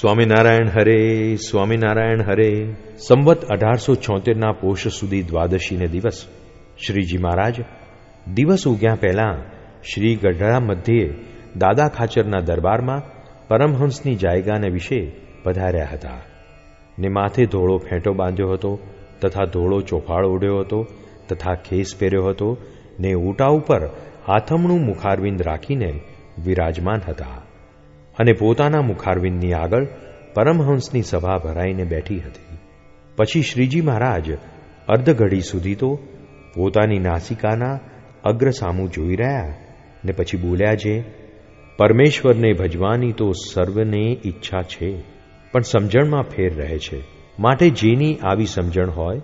સ્વામિનારાયણ હરે સ્વામિનારાયણ હરે. સંવત અઢારસો છોતેરના પોષ સુધી દ્વાદશીને દિવસ. શ્રીજી મહારાજ, દિવસ ઉગ્યા પહેલા શ્રી ગઢડા મધ્યે દાદા ખાચરના દરબારમાં પરમહંસની જાયગાને વિશે પધાર્યા હતા. ને માથે ધોળો ફેંટો બાંધ્યો હતો, તથા ધોળો ચોફાળ ઓઢ્યો હતો, તથા ખેસ પહેર્યો હતો, ને ઊંટા ઉપર હાથમણું મુખારવિંદ રાખીને વિરાજમાન હતા. અને પોતાના મુખારવિંદની આગળ પરમહંસની સભા ભરાઈને બેઠી હતી. પછી શ્રીજી મહારાજ અર્ધઘડી સુધી તો પોતાની નાસિકાના અગ્ર સામું જોઈ રહ્યા ને પછી બોલ્યા છે, પરમેશ્વરને ભજવાની તો સર્વને ઈચ્છા છે, પણ સમજણમાં ફેર રહે છે. માટે જેની આવી સમજણ હોય,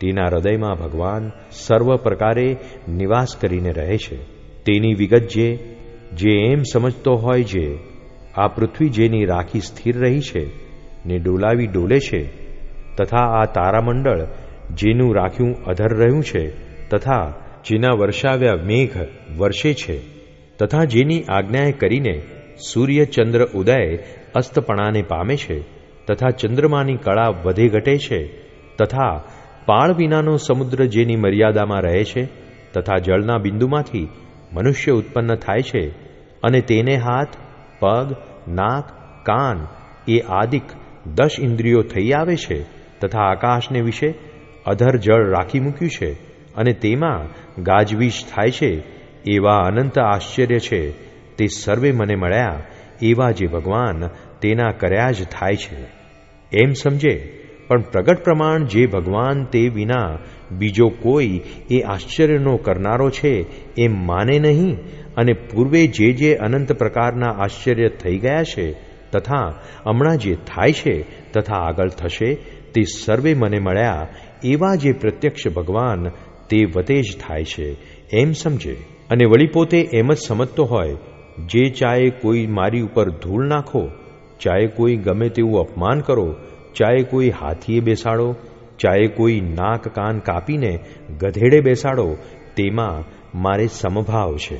તેના હૃદયમાં ભગવાન સર્વ પ્રકારે નિવાસ કરીને રહે છે. તેની વિગત જે જે એમ સમજતો હોય જે આ પૃથ્વી જેની રાખી સ્થિર રહી છે, ને ડોલાવી ડોલે છે, તથા આ તારામંડળ જેનું રાખ્યું અધર રહ્યું છે, તથા જેના વર્ષાવ્યા મેઘ વર્ષે છે, તથા જેની આજ્ઞાએ કરીને સૂર્ય ચંદ્ર ઉદય અસ્તપણાને પામે છે, તથા ચંદ્રમાની કળા વધે ઘટે છે, તથા પાળ વિનાનો સમુદ્ર જેની મર્યાદામાં રહે છે, તથા જળના બિંદુમાંથી મનુષ્ય ઉત્પન્ન થાય છે, અને તેને હાથ પગ, નાક, કાન એ આદિક દશ ઇન્દ્રિયો થઈ આવે છે તથા આકાશને વિશે અધર જળ રાખી મૂક્યું છે અને તેમાં ગાજવીજ થાય છે એવા અનંત આશ્ચર્ય છે. તે સર્વે મને મળ્યા એવા જે ભગવાન તેના કર્યા જ થાય છે. એમ સમજે પણ પ્રગટ પ્રમાણ જે ભગવાન તે વિના બીજો કોઈ એ આશ્ચર્યનો કરનારો છે, એમ માને નહીં અને પૂર્વે જે જે અનંત પ્રકારના આશ્ચર્ય થઈ ગયા છે, તથા હમણાં જે થાય છે, તથા આગળ થશે, તે સર્વે મને મળ્યા, એવા જે પ્રત્યક્ષ ભગવાન તે વતે જ થાય છે, એમ સમજે. અને વળી પોતે એમ જ સમજતો હોય, જે ચાહે કોઈ મારી ઉપર ધૂળ નાખો, ચાહે કોઈ ગમે તેવું અપમાન કરો ચાહે કોઈ હાથીએ બેસાડો ચાહે કોઈ નાક કાન કાપીને ગધેડે બેસાડો, તેમાં મારે સમભાવ છે.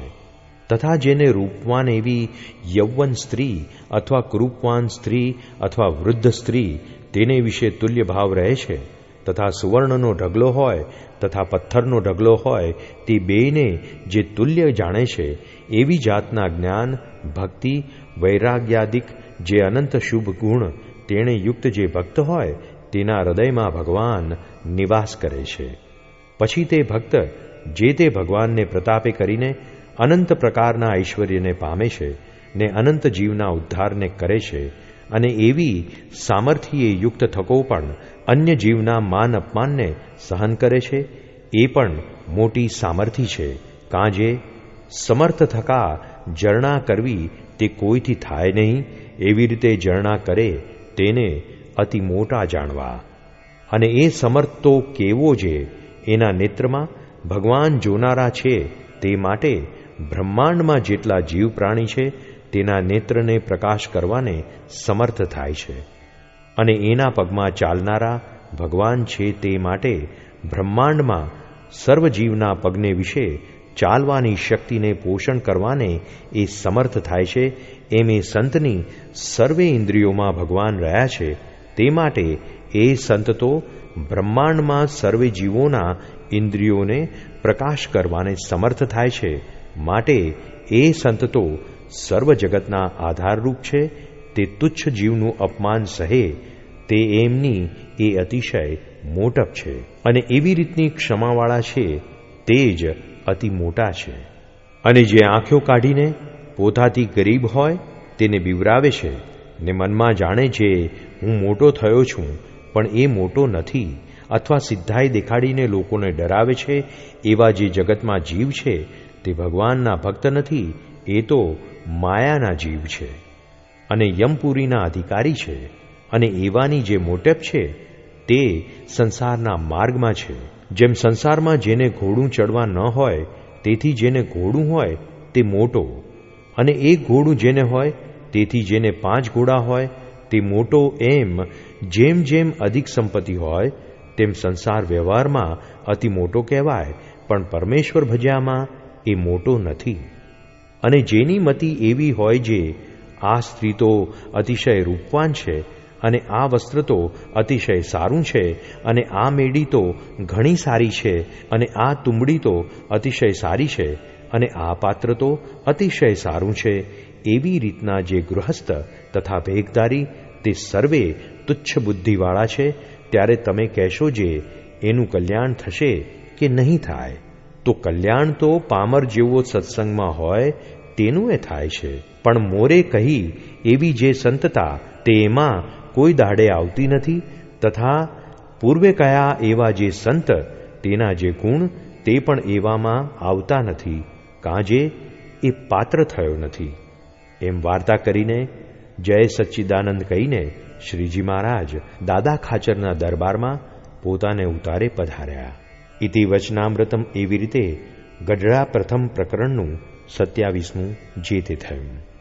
તથા જેને રૂપવાન એવી યૌવન સ્ત્રી અથવા કૃપવાન સ્ત્રી અથવા વૃદ્ધ સ્ત્રી તેને વિશે તુલ્ય ભાવ રહે છે, તથા સુવર્ણનો ઢગલો હોય, તથા પથ્થરનો ઢગલો હોય, તે બેયને જે તુલ્ય જાણે છે, એવી જાતના જ્ઞાન, ભક્તિ, વૈરાગ્યાદિક જે અનંત શુભ ગુણ તેણે યુક્ત જે ભક્ત હોય, તેના હૃદયમાં ભગવાન નિવાસ કરે છે. પછી તે ભક્ત જે તે ભગવાનને પ્રતાપે કરીને અનંત પ્રકારના ઐશ્વર્યને પામે છે ને અનંત જીવના ઉદ્ધારને કરે છે અને એવી સામર્થ્યે યુક્ત થકો પણ અન્ય જીવના માન અપમાનને સહન કરે છે, એ પણ મોટી સામર્થ્ય છે. કાંજે સમર્થ થકા જરણા કરવી તે કોઈથી થાય નહીં? એવી રીતે જરણા કરે તેને અતિ મોટા જાણવા. અને એ સમર્થ તો કેવો છે એના નેત્રમાં ભગવાન જોનારા છે તે માટે બ્રહ્માંડમાં જેટલા જીવ પ્રાણી છે તેના નેત્રને પ્રકાશ કરવાને સમર્થ થાય છે. અને એના પગમાં ચાલનારા ભગવાન છે તે માટે બ્રહ્માંડમાં સર્વજીવના પગને વિશે ચાલવાની શક્તિને પોષણ કરવાને એ સમર્થ થાય છે, એમ એ સંતની સર્વે ઇન્દ્રિયોમાં ભગવાન રહ્યા છે. તે માટે એ સંત તો બ્રહ્માંડમાં સર્વે જીવોના ઇન્દ્રિયોને પ્રકાશ કરવાને સમર્થ થાય છે. માટે એ સંત તો સર્વ જગતના આધારરૂપ છે, તે તુચ્છ જીવનું અપમાન સહે, તે એમની એ અતિશય મોટપ છે. અને એવી રીતની ક્ષમાવાળા છે, તે જ અતિ મોટા છે. અને જે આંખો કાઢીને પોતાથી ગરીબ હોય તેને બીવરાવે છે ને મનમાં જાણે છે, હું મોટો થયો છું, પણ એ મોટો નથી. અથવા સિદ્ધાઈ દેખાડીને લોકોને ડરાવે છે, એવા જે જગતમાં જીવ છે, તે ભગવાનના ભક્ત નથી, એ તો માયાના જીવ છે. અને યમપુરીના અધિકારી છે, અને એવાની જે મોટેપ છે, તે સંસારના માર્ગમાં છે. જેમ સંસારમાં જેને ઘોડું ચડવા ન હોય, તેથી જેને ઘોડું હોય, તે મોટો. અને એક ઘોડું જેને હોય, તેથી જેને પાંચ ઘોડા હોય, તે મોટો એમ. જેમ જેમ અધિક સંપત્તિ હોય, તેમ સંસાર વ્યવહારમાં અતિ મોટો કહેવાય, પણ પરમેશ્વર ભજ્યામાં એ મોટો નથી. અને જેની મતિ એવી હોય જે આ સ્ત્રી તો અતિશય રૂપવાન છે અને આ વસ્ત્ર તો અતિશય સારું છે અને આ મેડી તો ઘણી સારી છે અને આ તુંબડી તો અતિશય સારી છે અને આ પાત્ર તો અતિશય સારું છે. એવી રીતના જે ગૃહસ્થ તથા ભેગદારી તે સર્વે તુચ્છ બુદ્ધિવાળા છે, ત્યારે તમે કહેશો જે, એનું કલ્યાણ થશે કે નહીં થાય? તો કલ્યાણ તો પામર જેવો સત્સંગમાં હોય, તેનું એ થાય છે. પણ મોરે કહી એવી જે સંતતા તે એમાં કોઈ દાડે આવતી નથી, તથા પૂર્વે કયા એવા જે સંત, તેના જે ગુણ, તે પણ એવામાં આવતા નથી, કાંજે એ પાત્ર થયો નથી. એમ વાર્તા કરીને જય સચ્ચિદાનંદ કહીને શ્રીજી મહારાજ દાદા ખાચરના દરબારમાં પોતાને ઉતારે પધાર્યા. ઇતિ વચનામૃતમ એવી રીતે ગઢડા પ્રથમ પ્રકરણનું સત્યાવીસમું જે તે થયું.